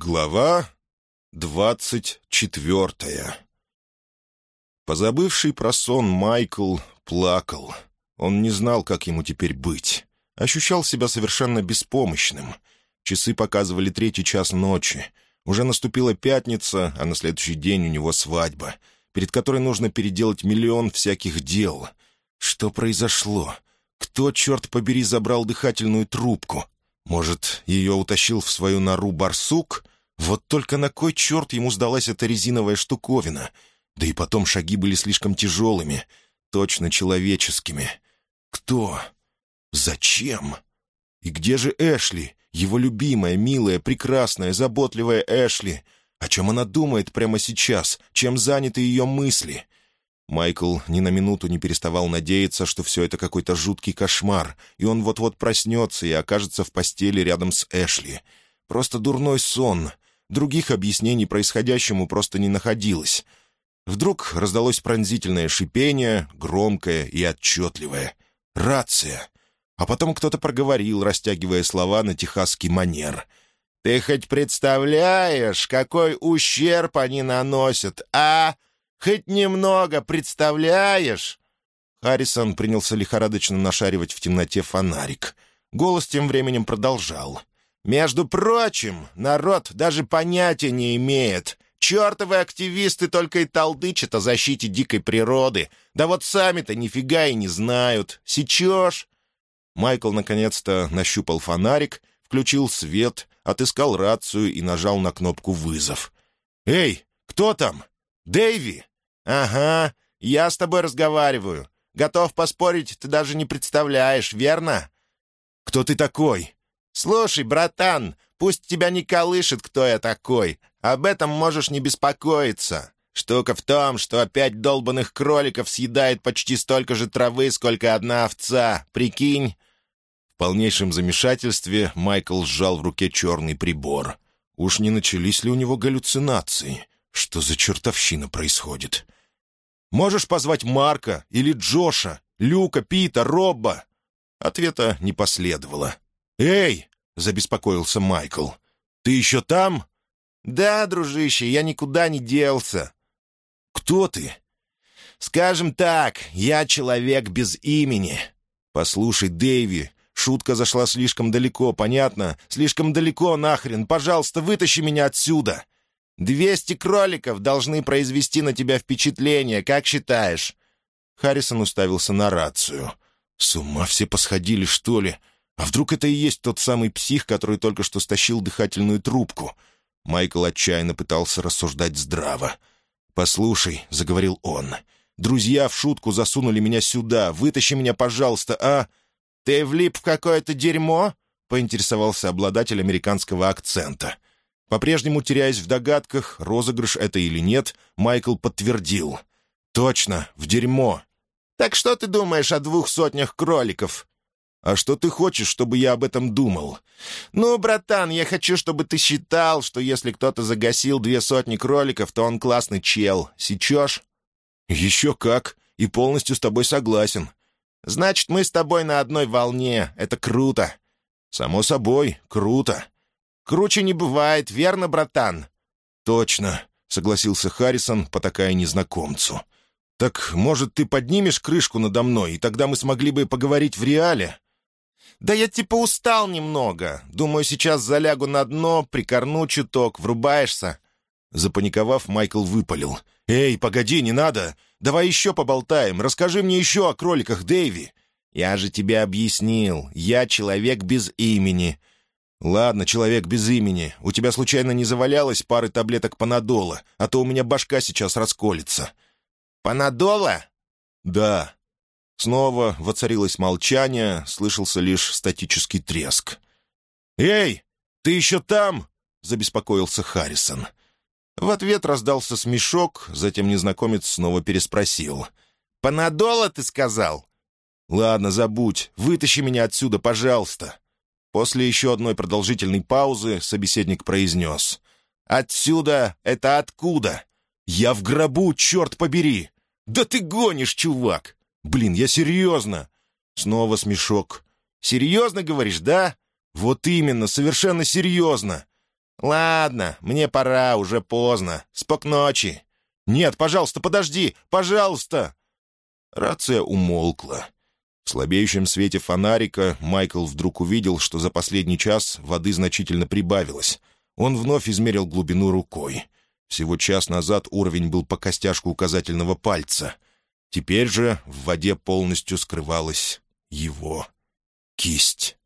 Глава двадцать четвертая Позабывший про сон Майкл плакал. Он не знал, как ему теперь быть. Ощущал себя совершенно беспомощным. Часы показывали третий час ночи. Уже наступила пятница, а на следующий день у него свадьба, перед которой нужно переделать миллион всяких дел. Что произошло? Кто, черт побери, забрал дыхательную трубку? Может, ее утащил в свою нору барсук? Вот только на кой черт ему сдалась эта резиновая штуковина? Да и потом шаги были слишком тяжелыми, точно человеческими. Кто? Зачем? И где же Эшли? Его любимая, милая, прекрасная, заботливая Эшли. О чем она думает прямо сейчас? Чем заняты ее мысли? Майкл ни на минуту не переставал надеяться, что все это какой-то жуткий кошмар, и он вот-вот проснется и окажется в постели рядом с Эшли. Просто дурной сон. Других объяснений происходящему просто не находилось. Вдруг раздалось пронзительное шипение, громкое и отчетливое. «Рация!» А потом кто-то проговорил, растягивая слова на техасский манер. «Ты хоть представляешь, какой ущерб они наносят, а?» Хоть немного, представляешь?» Харрисон принялся лихорадочно нашаривать в темноте фонарик. Голос тем временем продолжал. «Между прочим, народ даже понятия не имеет. Чертовы активисты только и толдычат о защите дикой природы. Да вот сами-то нифига и не знают. Сечешь?» Майкл наконец-то нащупал фонарик, включил свет, отыскал рацию и нажал на кнопку «Вызов». «Эй, кто там? Дэйви?» «Ага, я с тобой разговариваю. Готов поспорить, ты даже не представляешь, верно?» «Кто ты такой?» «Слушай, братан, пусть тебя не колышет, кто я такой. Об этом можешь не беспокоиться. Штука в том, что пять долбанных кроликов съедает почти столько же травы, сколько одна овца. Прикинь?» В полнейшем замешательстве Майкл сжал в руке черный прибор. Уж не начались ли у него галлюцинации? Что за чертовщина происходит?» Можешь позвать Марка или Джоша, Люка, Пита, Робба?» Ответа не последовало. «Эй!» — забеспокоился Майкл. «Ты еще там?» «Да, дружище, я никуда не делся». «Кто ты?» «Скажем так, я человек без имени». «Послушай, Дэйви, шутка зашла слишком далеко, понятно? Слишком далеко нахрен. Пожалуйста, вытащи меня отсюда. «Двести кроликов должны произвести на тебя впечатление, как считаешь?» Харрисон уставился на рацию. «С ума все посходили, что ли? А вдруг это и есть тот самый псих, который только что стащил дыхательную трубку?» Майкл отчаянно пытался рассуждать здраво. «Послушай», — заговорил он, — «друзья в шутку засунули меня сюда. Вытащи меня, пожалуйста, а...» «Ты влип в какое-то дерьмо?» — поинтересовался обладатель американского акцента. По-прежнему теряясь в догадках, розыгрыш это или нет, Майкл подтвердил. «Точно, в дерьмо». «Так что ты думаешь о двух сотнях кроликов?» «А что ты хочешь, чтобы я об этом думал?» «Ну, братан, я хочу, чтобы ты считал, что если кто-то загасил две сотни кроликов, то он классный чел. Сечешь?» «Еще как, и полностью с тобой согласен». «Значит, мы с тобой на одной волне. Это круто». «Само собой, круто. Круче не бывает, верно, братан?» «Точно», — согласился Харрисон, потакая незнакомцу. «Так, может, ты поднимешь крышку надо мной, и тогда мы смогли бы поговорить в реале?» «Да я типа устал немного. Думаю, сейчас залягу на дно, прикорну чуток, врубаешься». Запаниковав, Майкл выпалил. «Эй, погоди, не надо! Давай еще поболтаем, расскажи мне еще о кроликах Дэйви!» «Я же тебе объяснил, я человек без имени. «Ладно, человек без имени, у тебя случайно не завалялось пары таблеток панадола, а то у меня башка сейчас расколется». «Панадола?» «Да». Снова воцарилось молчание, слышался лишь статический треск. «Эй, ты еще там?» — забеспокоился Харрисон. В ответ раздался смешок, затем незнакомец снова переспросил. «Панадола, ты сказал?» «Ладно, забудь. Вытащи меня отсюда, пожалуйста». После еще одной продолжительной паузы собеседник произнес. «Отсюда — это откуда? Я в гробу, черт побери! Да ты гонишь, чувак! Блин, я серьезно!» Снова смешок. «Серьезно, говоришь, да? Вот именно, совершенно серьезно!» «Ладно, мне пора, уже поздно. Спок ночи». «Нет, пожалуйста, подожди! Пожалуйста!» Рация умолкла. В слабеющем свете фонарика Майкл вдруг увидел, что за последний час воды значительно прибавилось. Он вновь измерил глубину рукой. Всего час назад уровень был по костяшку указательного пальца. Теперь же в воде полностью скрывалась его кисть.